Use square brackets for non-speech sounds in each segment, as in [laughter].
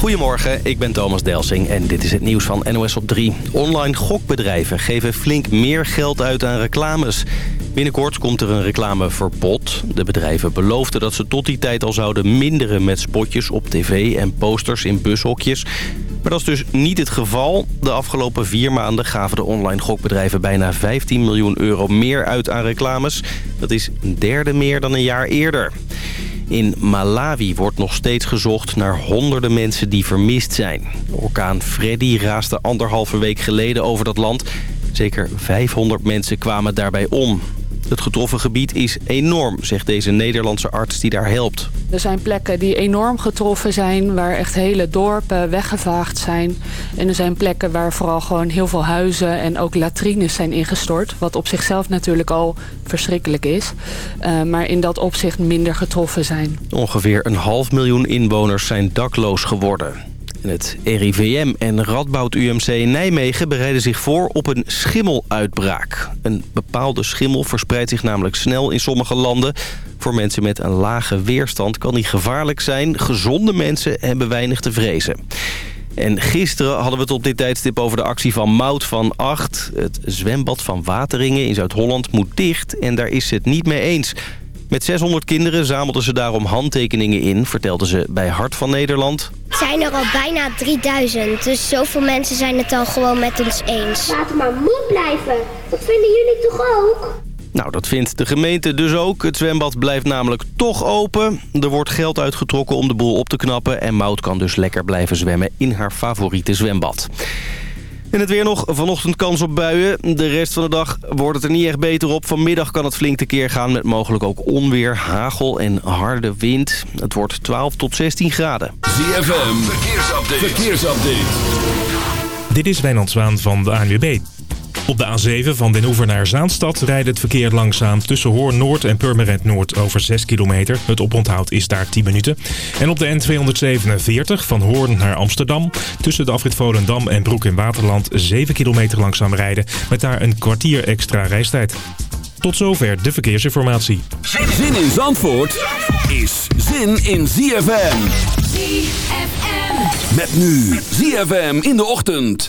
Goedemorgen, ik ben Thomas Delsing en dit is het nieuws van NOS op 3. Online gokbedrijven geven flink meer geld uit aan reclames. Binnenkort komt er een reclameverbod. De bedrijven beloofden dat ze tot die tijd al zouden minderen met spotjes op tv en posters in bushokjes. Maar dat is dus niet het geval. De afgelopen vier maanden gaven de online gokbedrijven bijna 15 miljoen euro meer uit aan reclames. Dat is een derde meer dan een jaar eerder. In Malawi wordt nog steeds gezocht naar honderden mensen die vermist zijn. Orkaan Freddy raasde anderhalve week geleden over dat land. Zeker 500 mensen kwamen daarbij om. Het getroffen gebied is enorm, zegt deze Nederlandse arts die daar helpt. Er zijn plekken die enorm getroffen zijn, waar echt hele dorpen weggevaagd zijn. En er zijn plekken waar vooral gewoon heel veel huizen en ook latrines zijn ingestort. Wat op zichzelf natuurlijk al verschrikkelijk is. Uh, maar in dat opzicht minder getroffen zijn. Ongeveer een half miljoen inwoners zijn dakloos geworden. Het RIVM en Radboud UMC Nijmegen bereiden zich voor op een schimmeluitbraak. Een bepaalde schimmel verspreidt zich namelijk snel in sommige landen. Voor mensen met een lage weerstand kan die gevaarlijk zijn. Gezonde mensen hebben weinig te vrezen. En gisteren hadden we het op dit tijdstip over de actie van Mout van 8. Het zwembad van Wateringen in Zuid-Holland moet dicht en daar is het niet mee eens... Met 600 kinderen zamelden ze daarom handtekeningen in, vertelde ze bij Hart van Nederland. Het zijn er al bijna 3000, dus zoveel mensen zijn het al gewoon met ons eens. Laten maar moet blijven. Dat vinden jullie toch ook? Nou, dat vindt de gemeente dus ook. Het zwembad blijft namelijk toch open. Er wordt geld uitgetrokken om de boel op te knappen... en Mout kan dus lekker blijven zwemmen in haar favoriete zwembad. En het weer nog. Vanochtend kans op buien. De rest van de dag wordt het er niet echt beter op. Vanmiddag kan het flink tekeer gaan met mogelijk ook onweer, hagel en harde wind. Het wordt 12 tot 16 graden. ZFM, verkeersupdate. verkeersupdate. Dit is Wijnand Zwaan van de ANWB. Op de A7 van Den Oever naar Zaanstad rijdt het verkeer langzaam tussen Hoorn Noord en Purmerend Noord over 6 kilometer. Het oponthoud is daar 10 minuten. En op de N247 van Hoorn naar Amsterdam tussen de afrit Volendam en Broek in Waterland 7 kilometer langzaam rijden met daar een kwartier extra reistijd. Tot zover de verkeersinformatie. Zin in Zandvoort is zin in ZFM. ZFM. Met nu ZFM in de ochtend.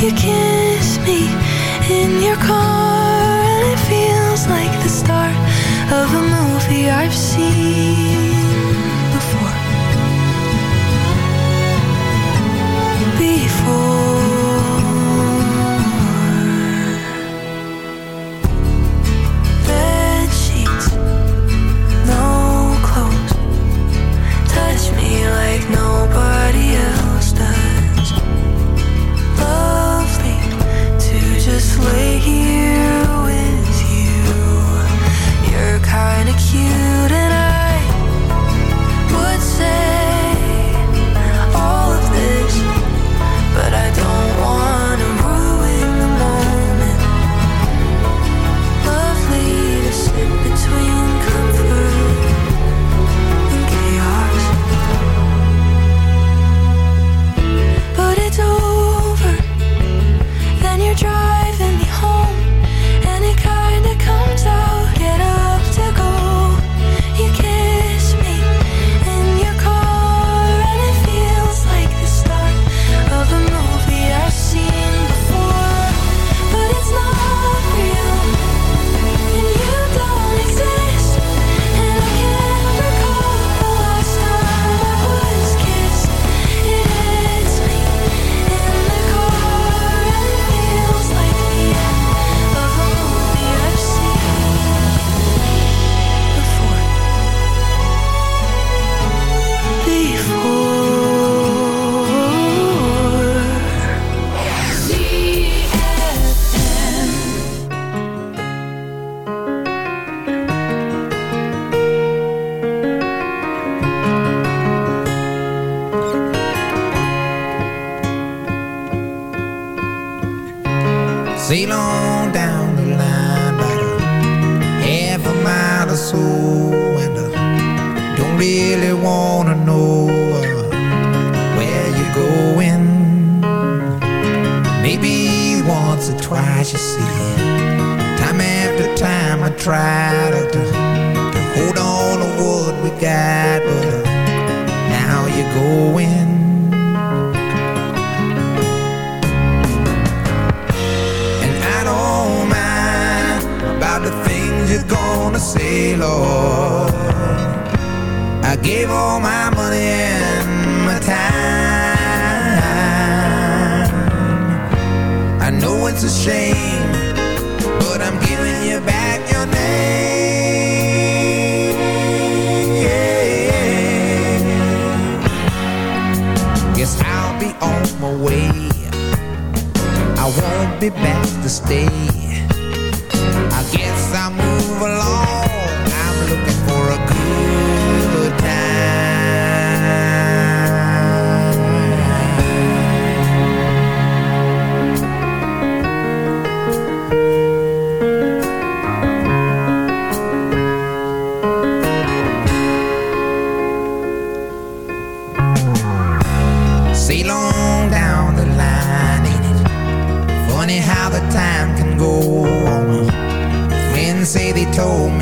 You kiss me in your car And it feels like the start of a movie I've seen before. Before. kinda cute and I would say try be back to stay.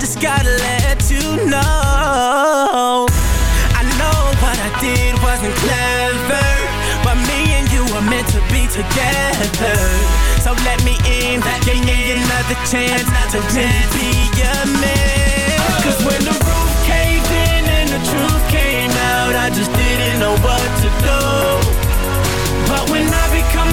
just gotta let you know I know what I did wasn't clever But me and you were meant to be together So let me in, let give me, in. another chance another To chance. really be your man oh. Cause when the roof caved in and the truth came out I just didn't know what to do But when I become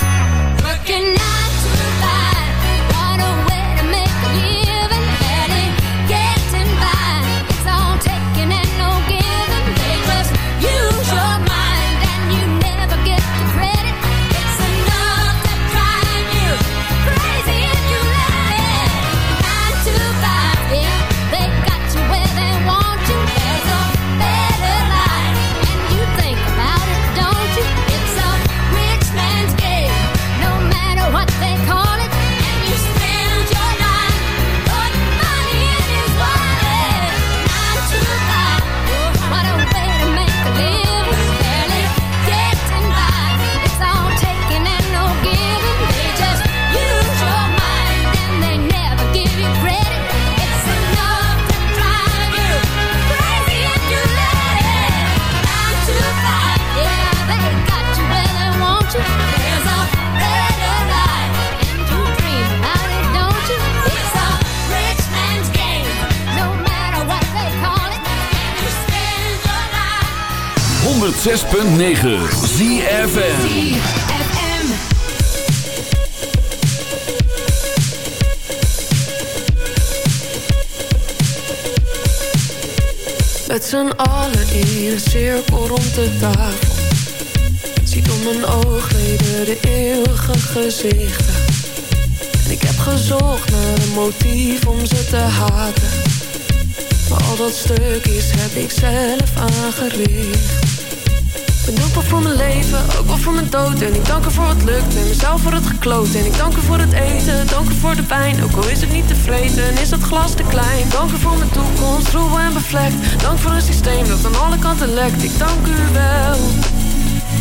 Dank voor een systeem dat aan alle kanten lekt. Ik dank u wel,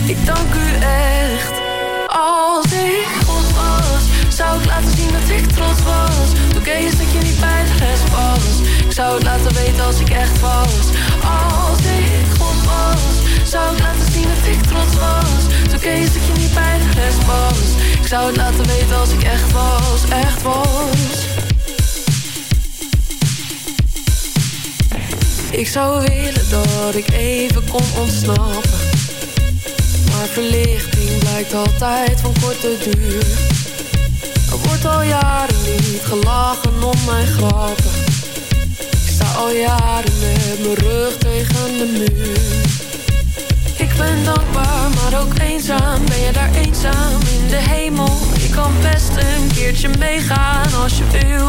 ik dank u echt. Als ik God was, zou ik laten zien dat ik trots was. Toen eens dat je niet bij de rest was. Ik zou het laten weten als ik echt was. Als ik God was zou ik laten zien dat ik trots was. Toen kees dat je niet bij de rest was. Ik zou het laten weten als ik echt was, echt was Ik zou willen dat ik even kon ontsnappen. Maar verlichting blijkt altijd van korte duur. Er wordt al jaren niet gelachen om mijn grappen. Ik sta al jaren met mijn rug tegen de muur. Ik ben dankbaar, maar ook eenzaam. Ben je daar eenzaam in de hemel? Ik kan best een keertje meegaan als je wil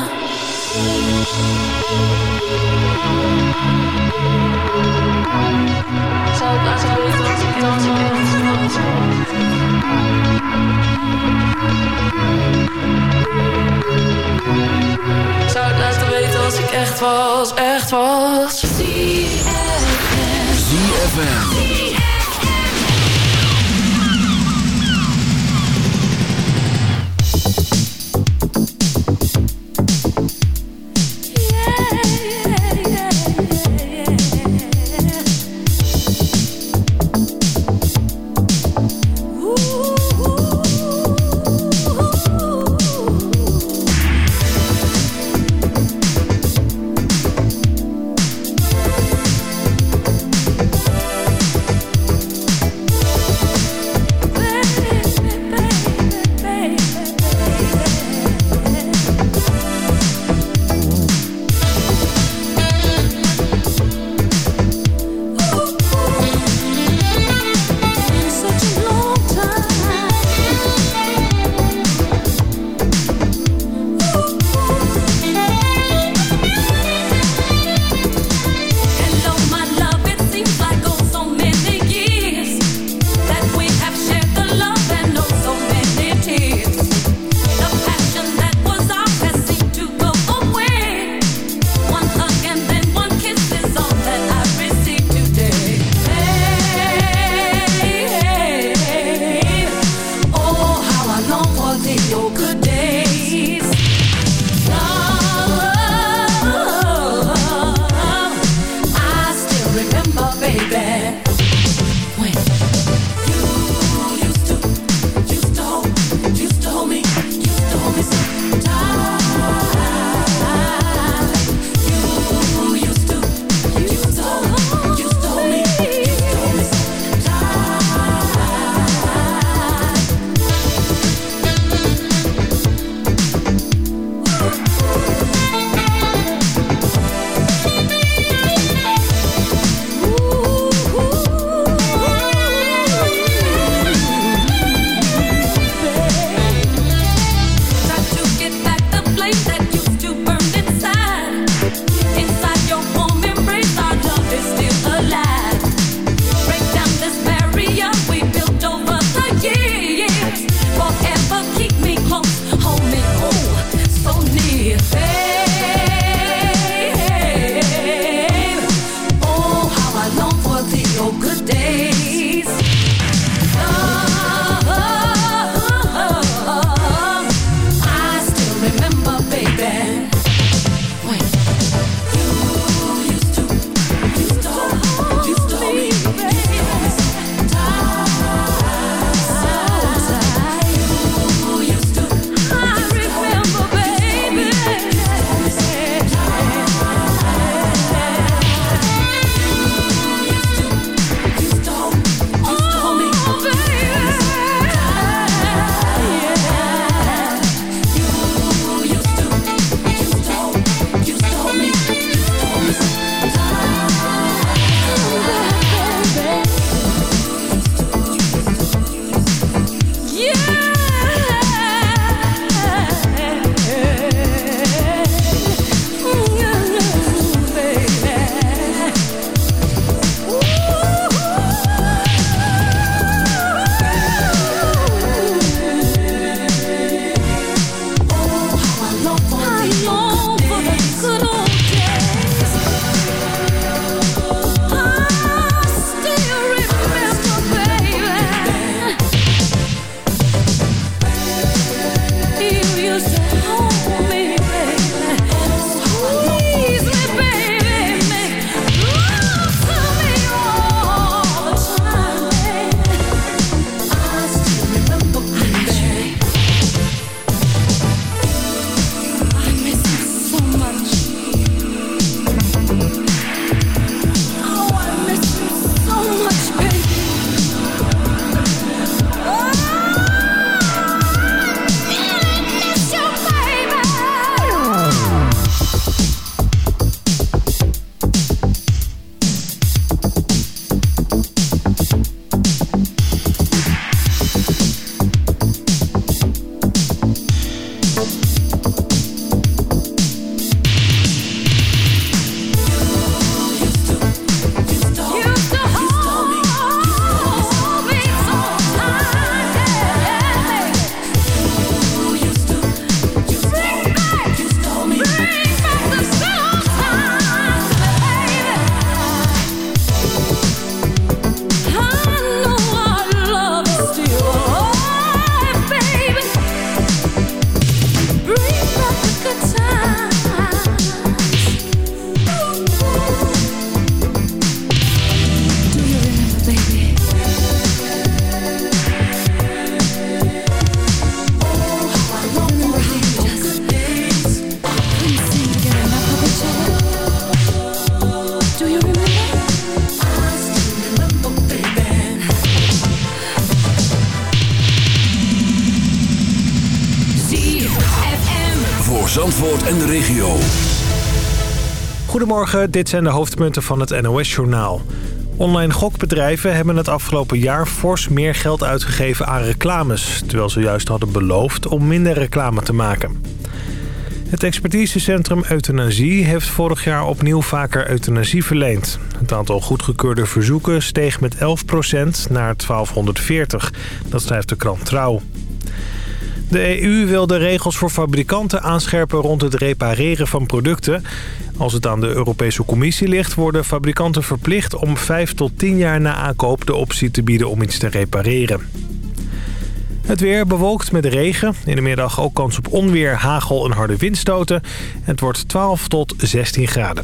echt was, echt was? ZFM regio. Goedemorgen, dit zijn de hoofdpunten van het NOS-journaal. Online gokbedrijven hebben het afgelopen jaar fors meer geld uitgegeven aan reclames... terwijl ze juist hadden beloofd om minder reclame te maken. Het expertisecentrum Euthanasie heeft vorig jaar opnieuw vaker euthanasie verleend. Het aantal goedgekeurde verzoeken steeg met 11% naar 1240. Dat schrijft de krant Trouw. De EU wil de regels voor fabrikanten aanscherpen rond het repareren van producten. Als het aan de Europese Commissie ligt, worden fabrikanten verplicht om 5 tot 10 jaar na aankoop de optie te bieden om iets te repareren. Het weer bewolkt met regen. In de middag ook kans op onweer, hagel en harde windstoten. Het wordt 12 tot 16 graden.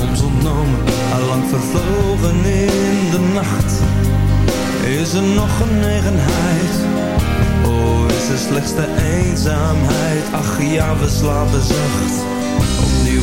ons ontnomen, allang vervlogen in de nacht. Is er nog genegenheid? Oh, is de eenzaamheid? Ach ja, we slapen zacht.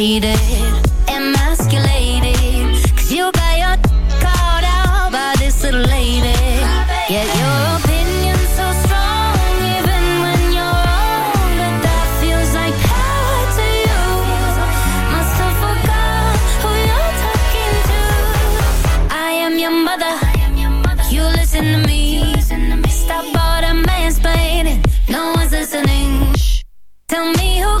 inflated, emasculated. Cause you got your called out by this little lady. Yeah, your opinion's so strong, even when you're wrong. But that feels like power to you. Must have forgot who you're talking to. I am your mother. You listen to me. Stop all the mansplaining. No one's listening. Tell me who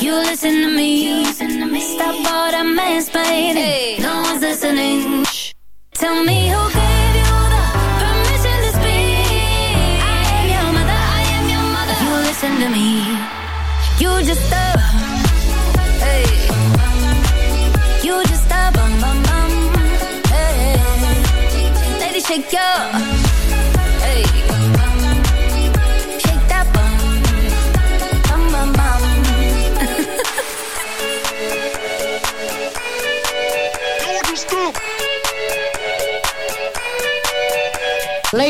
You listen to me. Stop all the mansplaining. No one's listening. Shh. Tell me who gave you the permission to speak. I am your mother. I am your mother. You listen to me. You just a. Hey. You just a bum bum bum. Hey. Lady, shake your.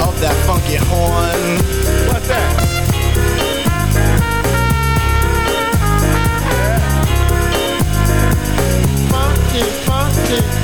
of that funky horn. What's that? Funky, funky.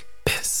piss.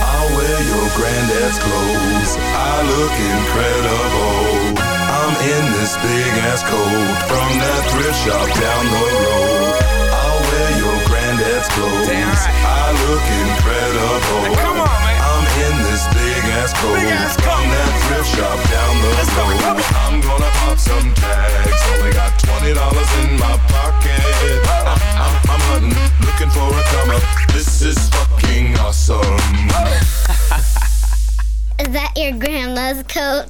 I'll wear your granddad's clothes. I look incredible. I'm in this big ass coat from that thrift shop down the road. I'll wear your granddad's clothes. I look incredible. come on, man. I'm in this big ass coat from that thrift shop down the road. I'm gonna pop some tags. Only got twenty dollars in my pocket. I'm, I'm, I'm hunting, looking for a come up. This is fucking awesome. [laughs] Is that your grandma's coat?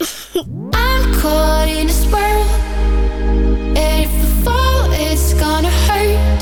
[laughs] I'm caught in a swirl. And if I fall, it's gonna hurt.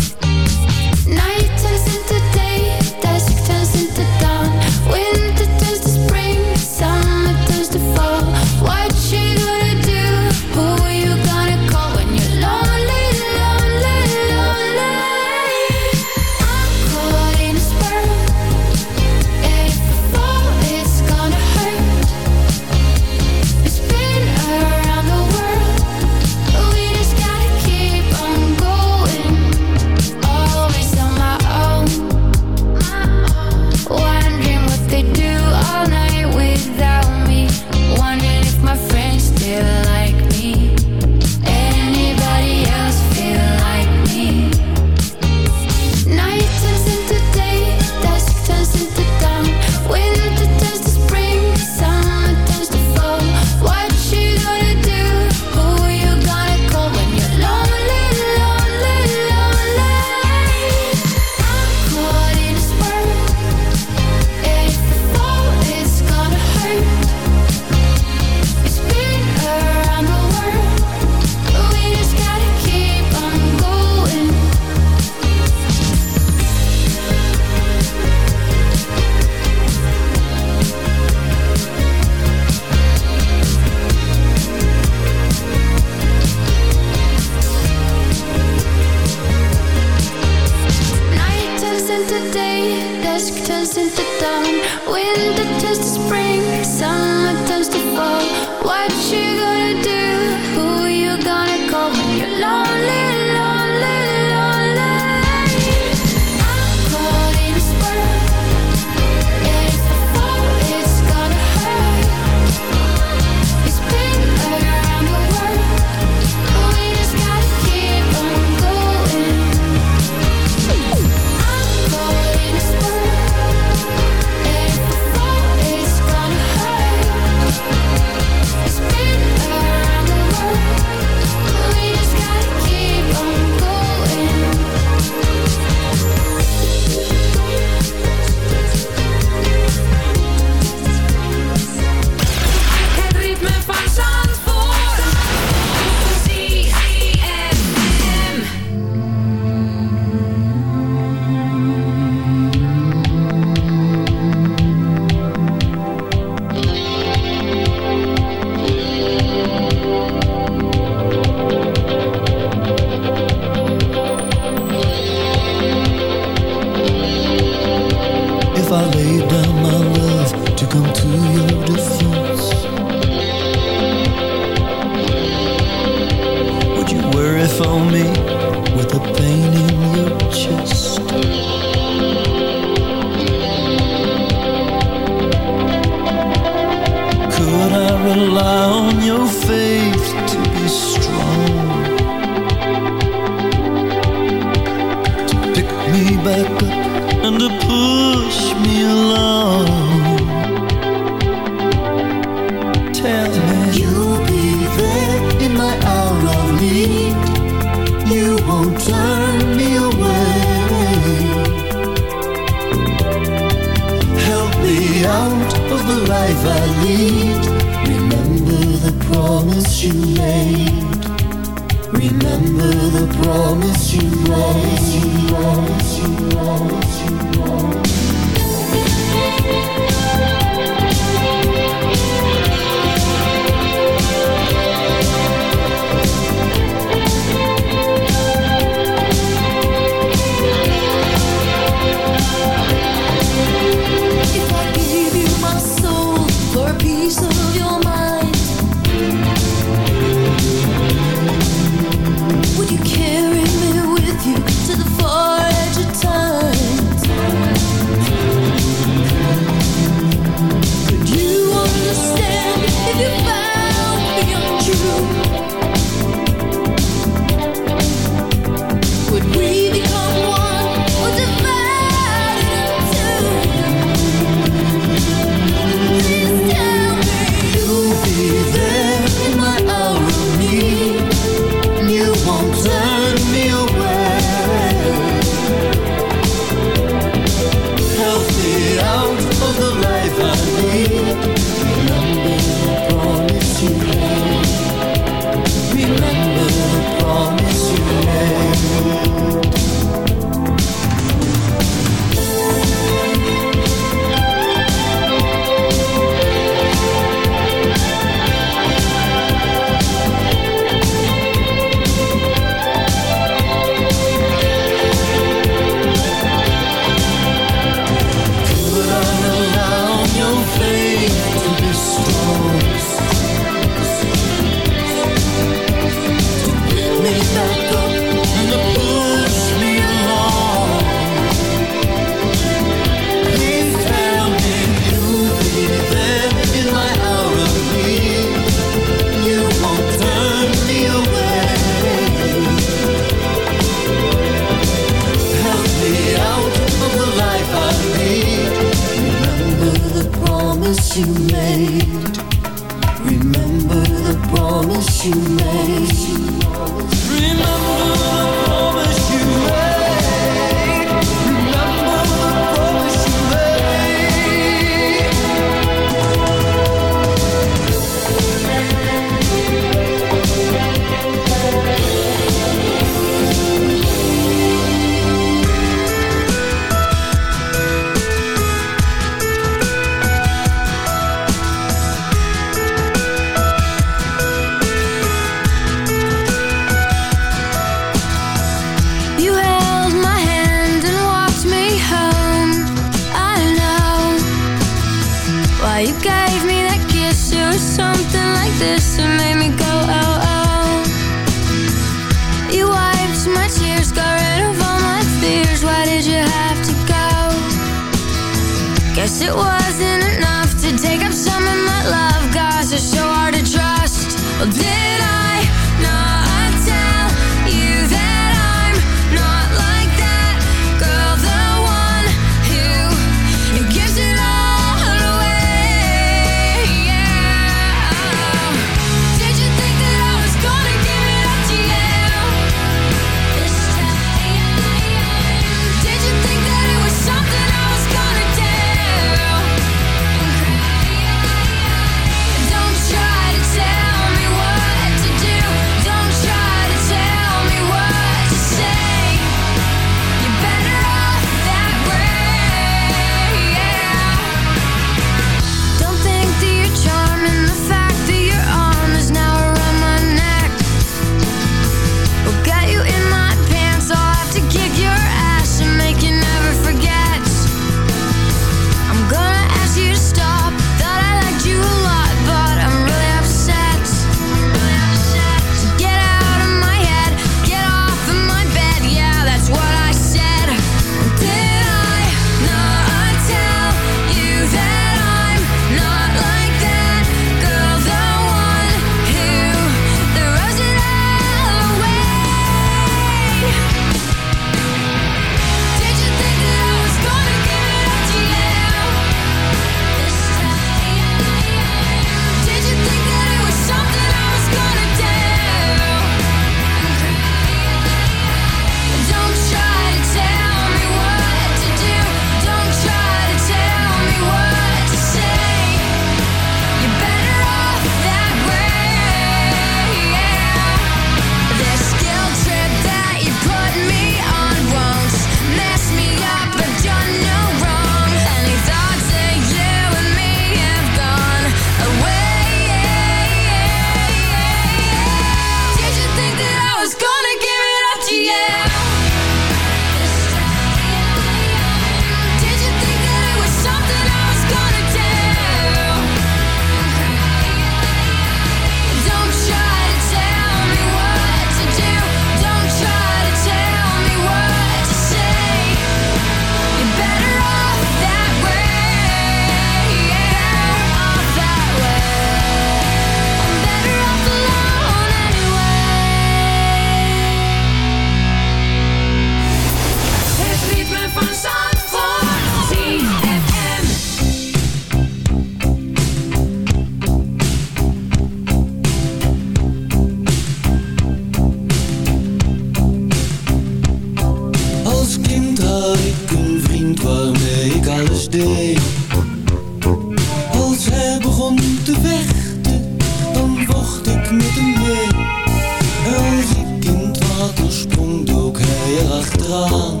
ירח טרם